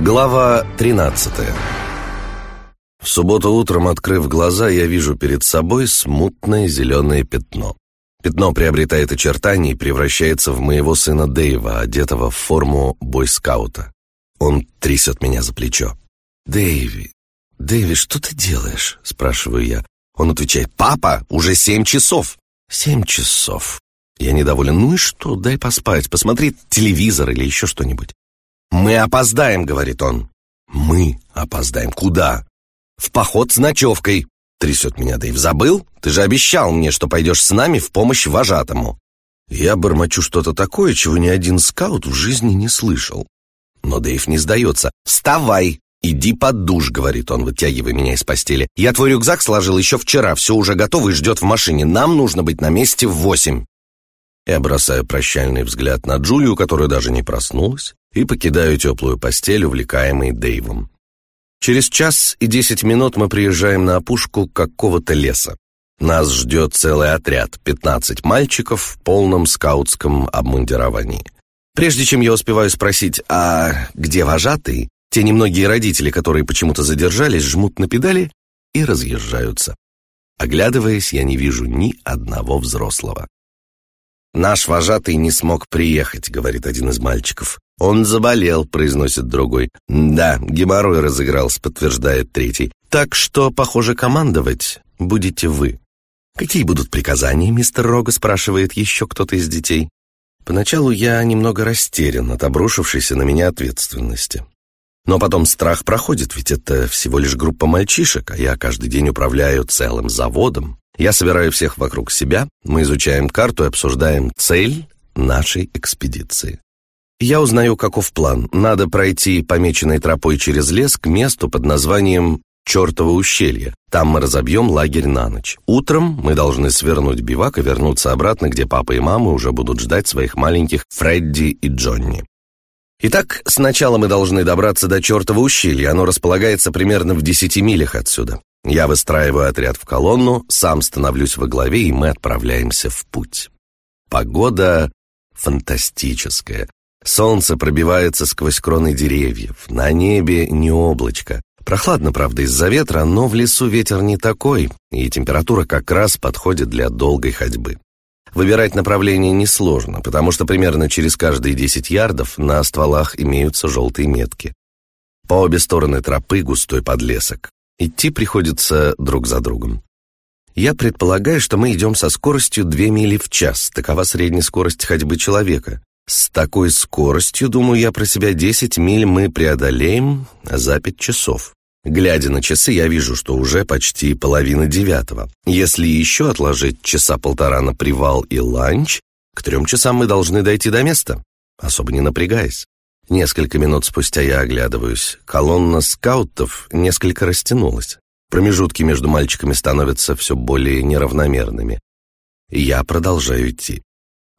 Глава 13 В субботу утром, открыв глаза, я вижу перед собой смутное зеленое пятно. Пятно приобретает очертания и превращается в моего сына Дэйва, одетого в форму бойскаута. Он трясет меня за плечо. «Дэйви, Дэйви, что ты делаешь?» – спрашиваю я. Он отвечает, «Папа, уже семь часов». «Семь часов». Я недоволен. «Ну и что? Дай поспать, посмотри телевизор или еще что-нибудь». «Мы опоздаем», — говорит он. «Мы опоздаем. Куда?» «В поход с ночевкой», — трясет меня Дэйв. «Забыл? Ты же обещал мне, что пойдешь с нами в помощь вожатому». Я бормочу что-то такое, чего ни один скаут в жизни не слышал. Но Дэйв не сдается. «Вставай! Иди под душ», — говорит он, вытягивая меня из постели. «Я твой рюкзак сложил еще вчера, все уже готово и ждет в машине. Нам нужно быть на месте в восемь». Я бросаю прощальный взгляд на Джулию, которая даже не проснулась, и покидаю теплую постель, увлекаемый Дэйвом. Через час и десять минут мы приезжаем на опушку какого-то леса. Нас ждет целый отряд, пятнадцать мальчиков в полном скаутском обмундировании. Прежде чем я успеваю спросить, а где вожатый, те немногие родители, которые почему-то задержались, жмут на педали и разъезжаются. Оглядываясь, я не вижу ни одного взрослого. «Наш вожатый не смог приехать», — говорит один из мальчиков. «Он заболел», — произносит другой. «Да, геморрой разыгрался», — подтверждает третий. «Так что, похоже, командовать будете вы». «Какие будут приказания, мистер Рога?» — спрашивает еще кто-то из детей. Поначалу я немного растерян от обрушившейся на меня ответственности. Но потом страх проходит, ведь это всего лишь группа мальчишек, а я каждый день управляю целым заводом. Я собираю всех вокруг себя, мы изучаем карту и обсуждаем цель нашей экспедиции. Я узнаю, каков план. Надо пройти помеченной тропой через лес к месту под названием Чёртово ущелье. Там мы разобьем лагерь на ночь. Утром мы должны свернуть бивак и вернуться обратно, где папа и мама уже будут ждать своих маленьких Фредди и Джонни. Итак, сначала мы должны добраться до Чёртова ущелья. Оно располагается примерно в десяти милях отсюда. Я выстраиваю отряд в колонну, сам становлюсь во главе, и мы отправляемся в путь. Погода фантастическая. Солнце пробивается сквозь кроны деревьев. На небе не облачко. Прохладно, правда, из-за ветра, но в лесу ветер не такой, и температура как раз подходит для долгой ходьбы. Выбирать направление несложно, потому что примерно через каждые 10 ярдов на стволах имеются желтые метки. По обе стороны тропы густой подлесок. Идти приходится друг за другом. Я предполагаю, что мы идем со скоростью 2 мили в час, такова средняя скорость ходьбы человека. С такой скоростью, думаю я про себя, 10 миль мы преодолеем за 5 часов. Глядя на часы, я вижу, что уже почти половина девятого. Если еще отложить часа полтора на привал и ланч, к трем часам мы должны дойти до места, особо не напрягаясь. Несколько минут спустя я оглядываюсь. Колонна скаутов несколько растянулась. Промежутки между мальчиками становятся все более неравномерными. Я продолжаю идти.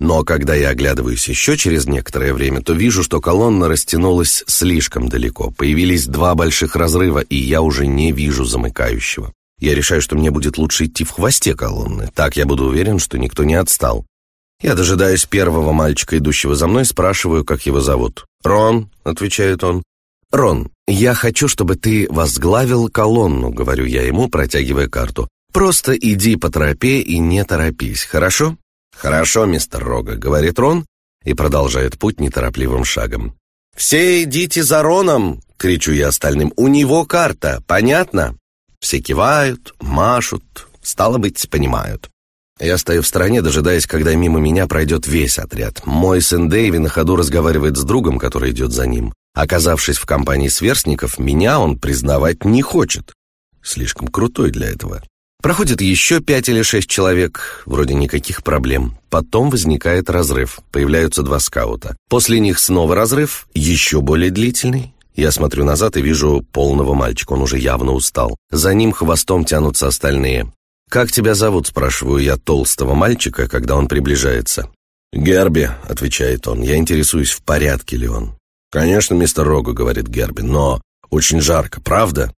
Но когда я оглядываюсь еще через некоторое время, то вижу, что колонна растянулась слишком далеко. Появились два больших разрыва, и я уже не вижу замыкающего. Я решаю, что мне будет лучше идти в хвосте колонны. Так я буду уверен, что никто не отстал. Я дожидаюсь первого мальчика, идущего за мной, спрашиваю, как его зовут. «Рон», — отвечает он. «Рон, я хочу, чтобы ты возглавил колонну», — говорю я ему, протягивая карту. «Просто иди по тропе и не торопись, хорошо?» «Хорошо, мистер Рога», — говорит Рон и продолжает путь неторопливым шагом. «Все идите за Роном!» — кричу я остальным. «У него карта, понятно?» Все кивают, машут, стало быть, понимают. Я стою в стороне, дожидаясь, когда мимо меня пройдет весь отряд. Мой сын Дэйви на ходу разговаривает с другом, который идет за ним. Оказавшись в компании сверстников, меня он признавать не хочет. Слишком крутой для этого. Проходит еще пять или шесть человек, вроде никаких проблем. Потом возникает разрыв, появляются два скаута. После них снова разрыв, еще более длительный. Я смотрю назад и вижу полного мальчика, он уже явно устал. За ним хвостом тянутся остальные. «Как тебя зовут?» – спрашиваю я толстого мальчика, когда он приближается. «Герби», – отвечает он, – «я интересуюсь, в порядке ли он». «Конечно, мистер Рого», – говорит Герби, – «но очень жарко, правда?»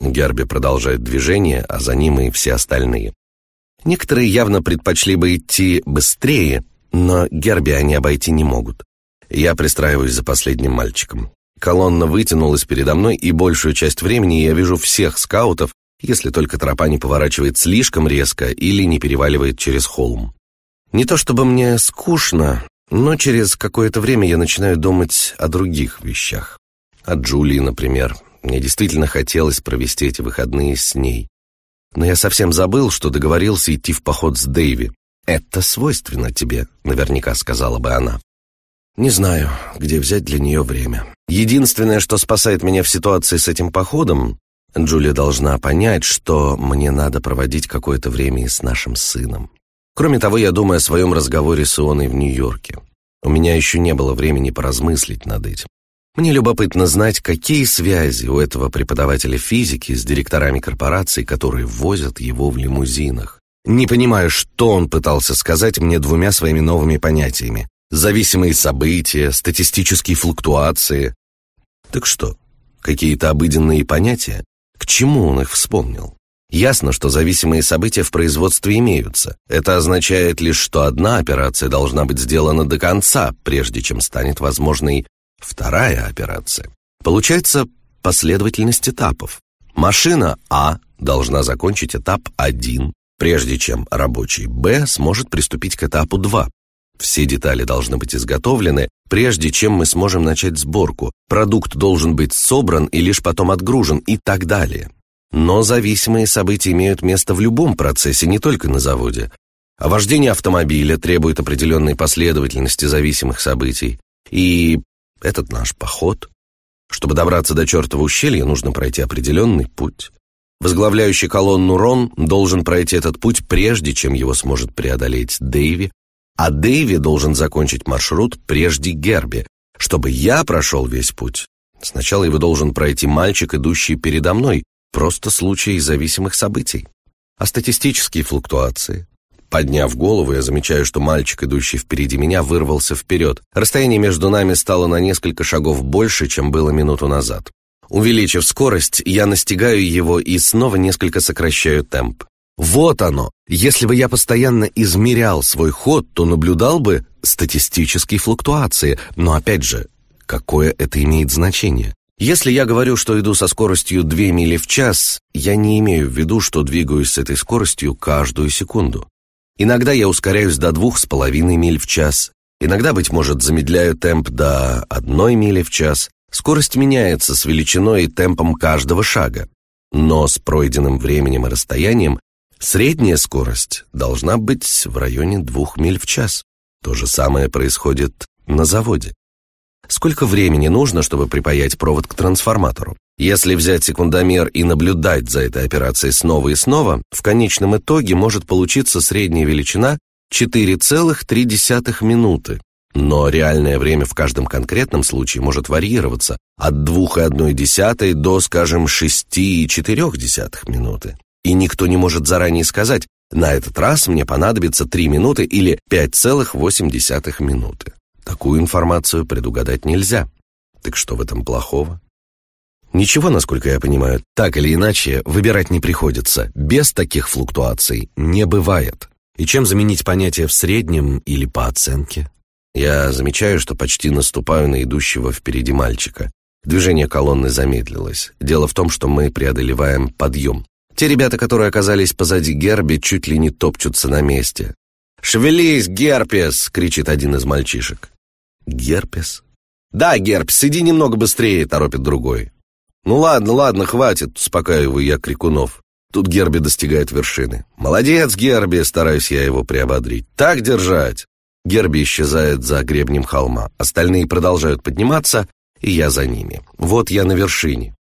Герби продолжает движение, а за ним и все остальные. Некоторые явно предпочли бы идти быстрее, но Герби они обойти не могут. Я пристраиваюсь за последним мальчиком. Колонна вытянулась передо мной, и большую часть времени я вижу всех скаутов, если только тропа не поворачивает слишком резко или не переваливает через холм. Не то чтобы мне скучно, но через какое-то время я начинаю думать о других вещах. О Джулии, например. Мне действительно хотелось провести эти выходные с ней. Но я совсем забыл, что договорился идти в поход с Дэйви. «Это свойственно тебе», — наверняка сказала бы она. Не знаю, где взять для нее время. Единственное, что спасает меня в ситуации с этим походом, Джулия должна понять, что мне надо проводить какое-то время и с нашим сыном. Кроме того, я думаю о своем разговоре с Ионой в Нью-Йорке. У меня еще не было времени поразмыслить над этим. Мне любопытно знать, какие связи у этого преподавателя физики с директорами корпораций, которые возят его в лимузинах. Не понимаю, что он пытался сказать мне двумя своими новыми понятиями зависимые события, статистические флуктуации. Так что, какие-то обыденные понятия? К чему он их вспомнил? Ясно, что зависимые события в производстве имеются. Это означает лишь, что одна операция должна быть сделана до конца, прежде чем станет возможной вторая операция. Получается последовательность этапов. Машина А должна закончить этап 1, прежде чем рабочий Б сможет приступить к этапу 2. Все детали должны быть изготовлены, прежде чем мы сможем начать сборку. Продукт должен быть собран и лишь потом отгружен и так далее. Но зависимые события имеют место в любом процессе, не только на заводе. А вождение автомобиля требует определенной последовательности зависимых событий. И этот наш поход. Чтобы добраться до чертова ущелья, нужно пройти определенный путь. Возглавляющий колонну Рон должен пройти этот путь, прежде чем его сможет преодолеть Дэйви, а Дэйви должен закончить маршрут прежде Герби, чтобы я прошел весь путь. Сначала его должен пройти мальчик, идущий передо мной, просто случай зависимых событий. А статистические флуктуации? Подняв голову, я замечаю, что мальчик, идущий впереди меня, вырвался вперед. Расстояние между нами стало на несколько шагов больше, чем было минуту назад. Увеличив скорость, я настигаю его и снова несколько сокращаю темп. Вот оно. Если бы я постоянно измерял свой ход, то наблюдал бы статистические флуктуации. Но опять же, какое это имеет значение? Если я говорю, что иду со скоростью 2 мили в час, я не имею в виду, что двигаюсь с этой скоростью каждую секунду. Иногда я ускоряюсь до двух с половиной миль в час, иногда, быть может, замедляю темп до одной мили в час. Скорость меняется с величиной и темпом каждого шага. Но с пройденным временем и расстоянием Средняя скорость должна быть в районе двух миль в час. То же самое происходит на заводе. Сколько времени нужно, чтобы припаять провод к трансформатору? Если взять секундомер и наблюдать за этой операцией снова и снова, в конечном итоге может получиться средняя величина 4,3 минуты. Но реальное время в каждом конкретном случае может варьироваться от 2,1 до, скажем, 6,4 минуты и никто не может заранее сказать, на этот раз мне понадобится 3 минуты или 5,8 минуты. Такую информацию предугадать нельзя. Так что в этом плохого? Ничего, насколько я понимаю, так или иначе, выбирать не приходится. Без таких флуктуаций не бывает. И чем заменить понятие в среднем или по оценке? Я замечаю, что почти наступаю на идущего впереди мальчика. Движение колонны замедлилось. Дело в том, что мы преодолеваем подъем. Те ребята, которые оказались позади Герби, чуть ли не топчутся на месте. «Шевелись, Герпес!» — кричит один из мальчишек. «Герпес?» «Да, Герпес, иди немного быстрее!» — торопит другой. «Ну ладно, ладно, хватит!» — успокаиваю я крикунов. Тут Герби достигает вершины. «Молодец, Герби!» — стараюсь я его приободрить. «Так держать!» Герби исчезает за гребнем холма. Остальные продолжают подниматься, и я за ними. Вот я на вершине.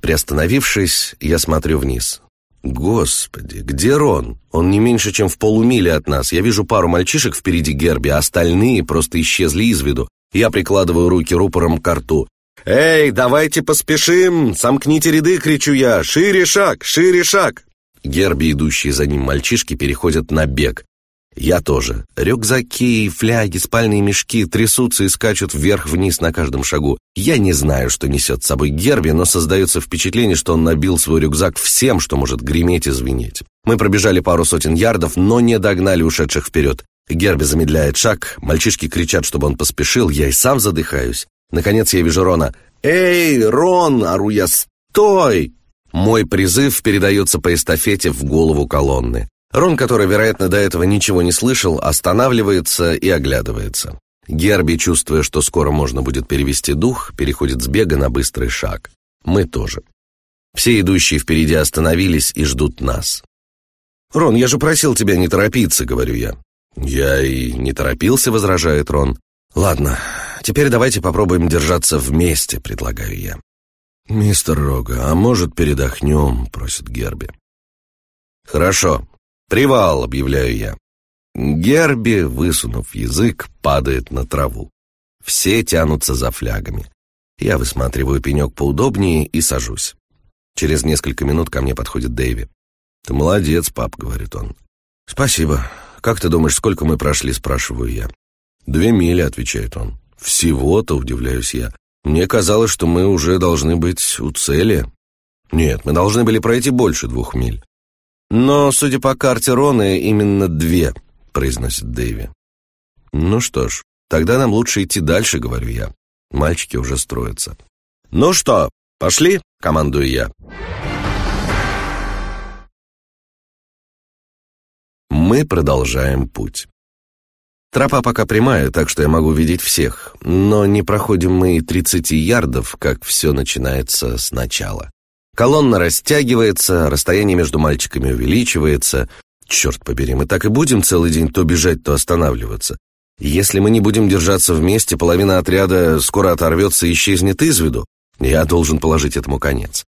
Приостановившись, я смотрю вниз. Господи, где Рон? Он не меньше, чем в полумиле от нас. Я вижу пару мальчишек впереди Герби, а остальные просто исчезли из виду. Я прикладываю руки рупором к рту. «Эй, давайте поспешим! Сомкните ряды!» — кричу я. «Шире шаг! Шире шаг!» Герби, идущие за ним мальчишки, переходят на бег. Я тоже. Рюкзаки, фляги, спальные мешки трясутся и скачут вверх-вниз на каждом шагу. Я не знаю, что несет с собой Герби, но создается впечатление, что он набил свой рюкзак всем, что может греметь и звенеть. Мы пробежали пару сотен ярдов, но не догнали ушедших вперед. Герби замедляет шаг, мальчишки кричат, чтобы он поспешил, я и сам задыхаюсь. Наконец я вижу Рона. «Эй, Рон!» — ору я. «Стой!» Мой призыв передается по эстафете в голову колонны. Рон, который, вероятно, до этого ничего не слышал, останавливается и оглядывается. Герби, чувствуя, что скоро можно будет перевести дух, переходит с бега на быстрый шаг. Мы тоже. Все идущие впереди остановились и ждут нас. «Рон, я же просил тебя не торопиться», — говорю я. «Я и не торопился», — возражает Рон. «Ладно, теперь давайте попробуем держаться вместе», — предлагаю я. «Мистер Рога, а может, передохнем?» — просит Герби. «Хорошо. Привал», — объявляю я. Герби, высунув язык, падает на траву. Все тянутся за флягами. Я высматриваю пенек поудобнее и сажусь. Через несколько минут ко мне подходит Дэйви. «Ты молодец, пап», — говорит он. «Спасибо. Как ты думаешь, сколько мы прошли?» — спрашиваю я. «Две мили», — отвечает он. «Всего-то», — удивляюсь я. «Мне казалось, что мы уже должны быть у цели». «Нет, мы должны были пройти больше двух миль». «Но, судя по карте Рона, именно две», — произносит Дэйви. «Ну что ж, тогда нам лучше идти дальше», — говорю я. Мальчики уже строятся. «Ну что, пошли?» — командую я. Мы продолжаем путь. Тропа пока прямая, так что я могу видеть всех, но не проходим мы и 30 ярдов, как все начинается сначала. Колонна растягивается, расстояние между мальчиками увеличивается. Черт побери, мы так и будем целый день то бежать, то останавливаться. Если мы не будем держаться вместе, половина отряда скоро оторвется и исчезнет из виду. Я должен положить этому конец.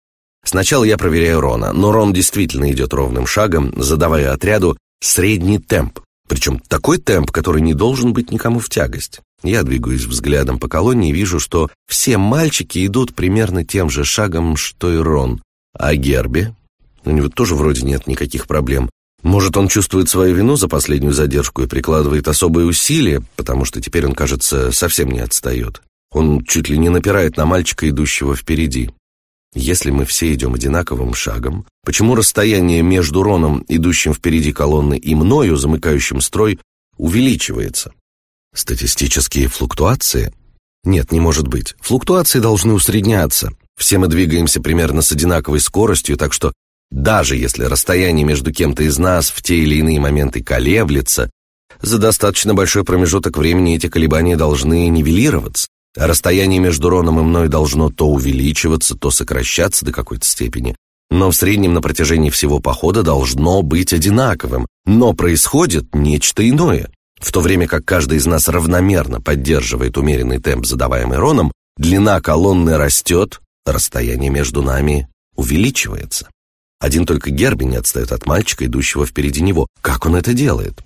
Сначала я проверяю Рона, но Рон действительно идет ровным шагом, задавая отряду средний темп. Причем такой темп, который не должен быть никому в тягость. Я двигаюсь взглядом по колонне и вижу, что все мальчики идут примерно тем же шагом, что и Рон. А Герби? У него тоже вроде нет никаких проблем. Может, он чувствует свою вину за последнюю задержку и прикладывает особые усилия, потому что теперь он, кажется, совсем не отстает. Он чуть ли не напирает на мальчика, идущего впереди. Если мы все идем одинаковым шагом, почему расстояние между Роном, идущим впереди колонны, и мною, замыкающим строй, увеличивается? Статистические флуктуации? Нет, не может быть. Флуктуации должны усредняться. Все мы двигаемся примерно с одинаковой скоростью, так что даже если расстояние между кем-то из нас в те или иные моменты колеблется, за достаточно большой промежуток времени эти колебания должны нивелироваться. А расстояние между Роном и мной должно то увеличиваться, то сокращаться до какой-то степени. Но в среднем на протяжении всего похода должно быть одинаковым. Но происходит нечто иное. В то время как каждый из нас равномерно поддерживает умеренный темп, задаваемый Роном, длина колонны растет, расстояние между нами увеличивается. Один только Герби не отстает от мальчика, идущего впереди него. Как он это делает?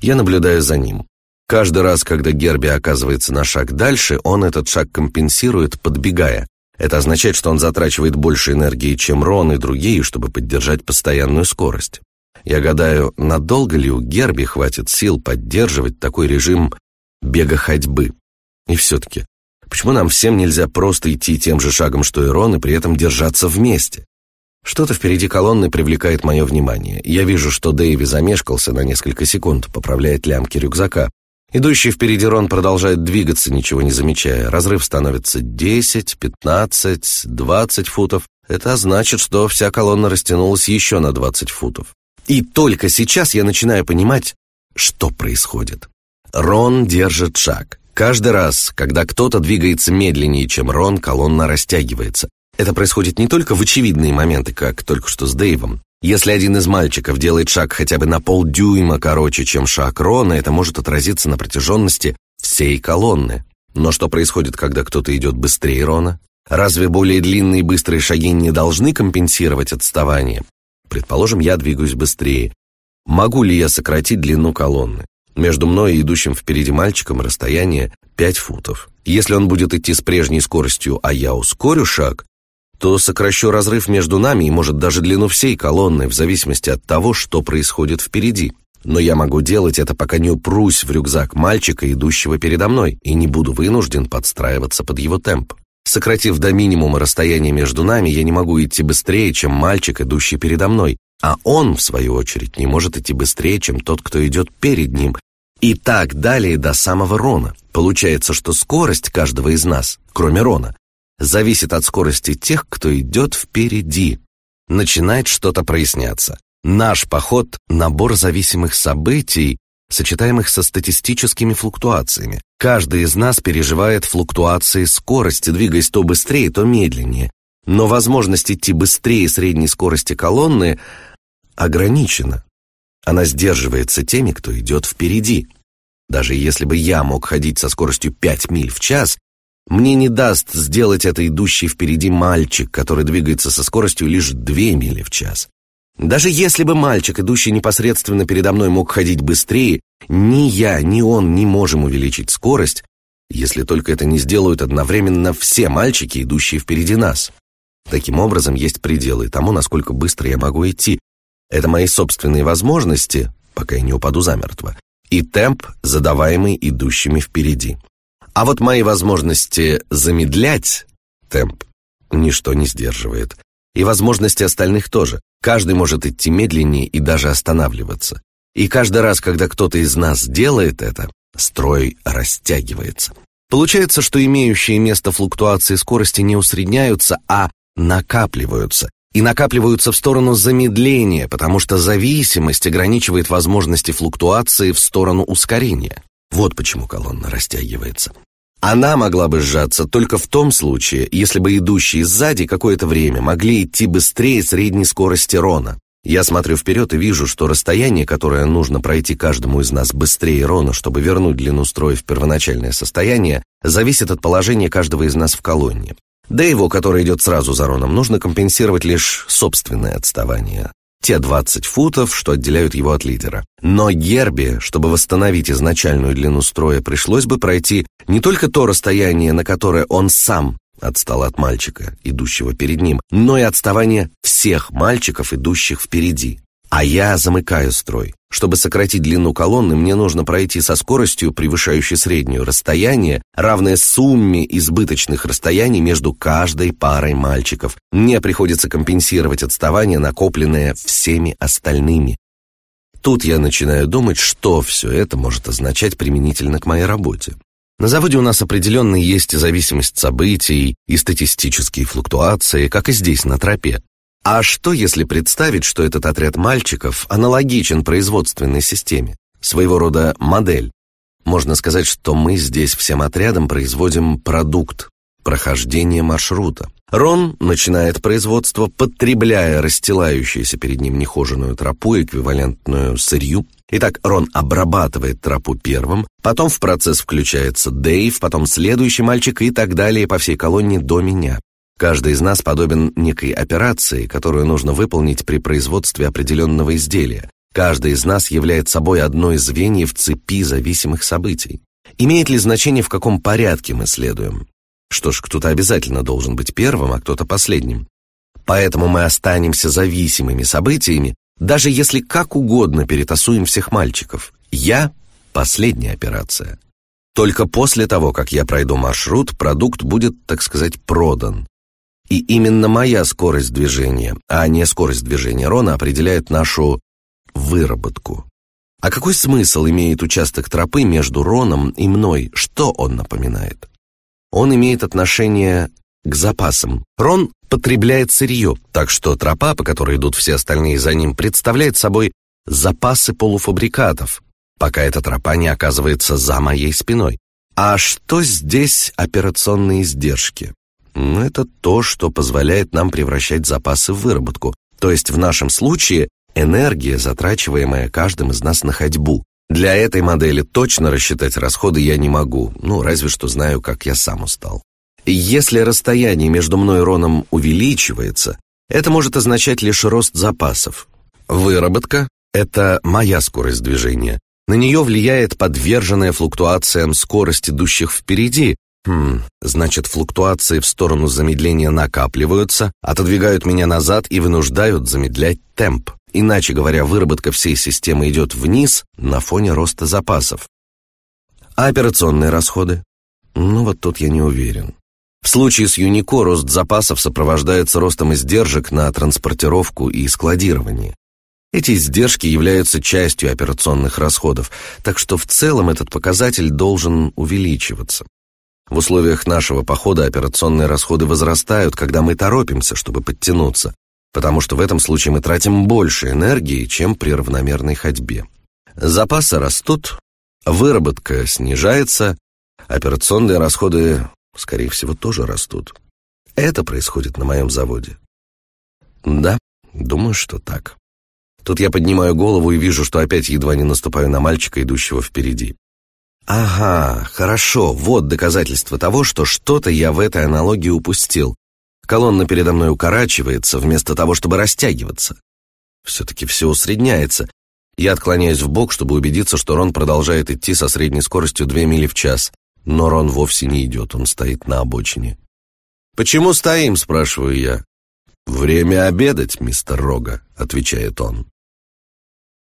Я наблюдаю за ним. Каждый раз, когда Герби оказывается на шаг дальше, он этот шаг компенсирует, подбегая. Это означает, что он затрачивает больше энергии, чем Рон и другие, чтобы поддержать постоянную скорость. Я гадаю, надолго ли у Герби хватит сил поддерживать такой режим бега-ходьбы? И все-таки, почему нам всем нельзя просто идти тем же шагом, что и Рон, и при этом держаться вместе? Что-то впереди колонны привлекает мое внимание. Я вижу, что Дэйви замешкался на несколько секунд, поправляет лямки рюкзака. Идущий впереди Рон продолжает двигаться, ничего не замечая. Разрыв становится 10, 15, 20 футов. Это значит, что вся колонна растянулась еще на 20 футов. И только сейчас я начинаю понимать, что происходит. Рон держит шаг. Каждый раз, когда кто-то двигается медленнее, чем Рон, колонна растягивается. Это происходит не только в очевидные моменты, как только что с Дэйвом. Если один из мальчиков делает шаг хотя бы на полдюйма короче, чем шаг Рона, это может отразиться на протяженности всей колонны. Но что происходит, когда кто-то идет быстрее Рона? Разве более длинные быстрые шаги не должны компенсировать отставание? Предположим, я двигаюсь быстрее. Могу ли я сократить длину колонны? Между мной и идущим впереди мальчиком расстояние 5 футов. Если он будет идти с прежней скоростью, а я ускорю шаг, то сокращу разрыв между нами и, может, даже длину всей колонны, в зависимости от того, что происходит впереди. Но я могу делать это, пока не упрусь в рюкзак мальчика, идущего передо мной, и не буду вынужден подстраиваться под его темп. Сократив до минимума расстояние между нами, я не могу идти быстрее, чем мальчик, идущий передо мной, а он, в свою очередь, не может идти быстрее, чем тот, кто идет перед ним. И так далее до самого Рона. Получается, что скорость каждого из нас, кроме Рона, зависит от скорости тех, кто идет впереди. Начинает что-то проясняться. Наш поход – набор зависимых событий, сочетаемых со статистическими флуктуациями. Каждый из нас переживает флуктуации скорости, двигаясь то быстрее, то медленнее. Но возможность идти быстрее средней скорости колонны ограничена. Она сдерживается теми, кто идет впереди. Даже если бы я мог ходить со скоростью 5 миль в час, мне не даст сделать это идущий впереди мальчик, который двигается со скоростью лишь 2 мили в час. Даже если бы мальчик, идущий непосредственно передо мной, мог ходить быстрее, ни я, ни он не можем увеличить скорость, если только это не сделают одновременно все мальчики, идущие впереди нас. Таким образом, есть пределы тому, насколько быстро я могу идти. Это мои собственные возможности, пока я не упаду замертво, и темп, задаваемый идущими впереди. А вот мои возможности замедлять темп ничто не сдерживает. И возможности остальных тоже. Каждый может идти медленнее и даже останавливаться. И каждый раз, когда кто-то из нас делает это, строй растягивается. Получается, что имеющие место флуктуации скорости не усредняются, а накапливаются. И накапливаются в сторону замедления, потому что зависимость ограничивает возможности флуктуации в сторону ускорения. Вот почему колонна растягивается. Она могла бы сжаться только в том случае, если бы идущие сзади какое-то время могли идти быстрее средней скорости Рона. Я смотрю вперед и вижу, что расстояние, которое нужно пройти каждому из нас быстрее Рона, чтобы вернуть длину строя в первоначальное состояние, зависит от положения каждого из нас в колонне. Дэйву, который идет сразу за Роном, нужно компенсировать лишь собственное отставание те 20 футов, что отделяют его от лидера. Но Герби, чтобы восстановить изначальную длину строя, пришлось бы пройти не только то расстояние, на которое он сам отстал от мальчика, идущего перед ним, но и отставание всех мальчиков, идущих впереди. А я замыкаю строй. Чтобы сократить длину колонны, мне нужно пройти со скоростью, превышающей среднюю расстояние, равное сумме избыточных расстояний между каждой парой мальчиков. Мне приходится компенсировать отставание, накопленное всеми остальными. Тут я начинаю думать, что все это может означать применительно к моей работе. На заводе у нас определенно есть зависимость событий и статистические флуктуации, как и здесь, на тропе. А что, если представить, что этот отряд мальчиков аналогичен производственной системе, своего рода модель? Можно сказать, что мы здесь всем отрядом производим продукт, прохождение маршрута. Рон начинает производство, потребляя расстилающуюся перед ним нехоженную тропу, эквивалентную сырью. Итак, Рон обрабатывает тропу первым, потом в процесс включается Дэйв, потом следующий мальчик и так далее по всей колонии до меня. Каждый из нас подобен некой операции, которую нужно выполнить при производстве определенного изделия. Каждый из нас является собой одно из звеньев цепи зависимых событий. Имеет ли значение, в каком порядке мы следуем? Что ж, кто-то обязательно должен быть первым, а кто-то последним. Поэтому мы останемся зависимыми событиями, даже если как угодно перетасуем всех мальчиков. Я – последняя операция. Только после того, как я пройду маршрут, продукт будет, так сказать, продан. И именно моя скорость движения, а не скорость движения Рона определяет нашу выработку. А какой смысл имеет участок тропы между Роном и мной? Что он напоминает? Он имеет отношение к запасам. Рон потребляет сырье, так что тропа, по которой идут все остальные за ним, представляет собой запасы полуфабрикатов, пока эта тропа не оказывается за моей спиной. А что здесь операционные издержки? Но это то, что позволяет нам превращать запасы в выработку. То есть в нашем случае энергия, затрачиваемая каждым из нас на ходьбу. Для этой модели точно рассчитать расходы я не могу, ну, разве что знаю, как я сам устал. Если расстояние между мной и Роном увеличивается, это может означать лишь рост запасов. Выработка – это моя скорость движения. На нее влияет подверженная флуктуациям скорость идущих впереди, Хм, значит, флуктуации в сторону замедления накапливаются, отодвигают меня назад и вынуждают замедлять темп. Иначе говоря, выработка всей системы идет вниз на фоне роста запасов. А операционные расходы? Ну вот тут я не уверен. В случае с Юнико рост запасов сопровождается ростом издержек на транспортировку и складирование. Эти издержки являются частью операционных расходов, так что в целом этот показатель должен увеличиваться. В условиях нашего похода операционные расходы возрастают, когда мы торопимся, чтобы подтянуться, потому что в этом случае мы тратим больше энергии, чем при равномерной ходьбе. Запасы растут, выработка снижается, операционные расходы, скорее всего, тоже растут. Это происходит на моем заводе. Да, думаю, что так. Тут я поднимаю голову и вижу, что опять едва не наступаю на мальчика, идущего впереди. Ага, хорошо, вот доказательство того, что что-то я в этой аналогии упустил. Колонна передо мной укорачивается, вместо того, чтобы растягиваться. Все-таки все усредняется. Я отклоняюсь в бок, чтобы убедиться, что Рон продолжает идти со средней скоростью 2 мили в час. Но Рон вовсе не идет, он стоит на обочине. «Почему стоим?» – спрашиваю я. «Время обедать, мистер Рога», – отвечает он.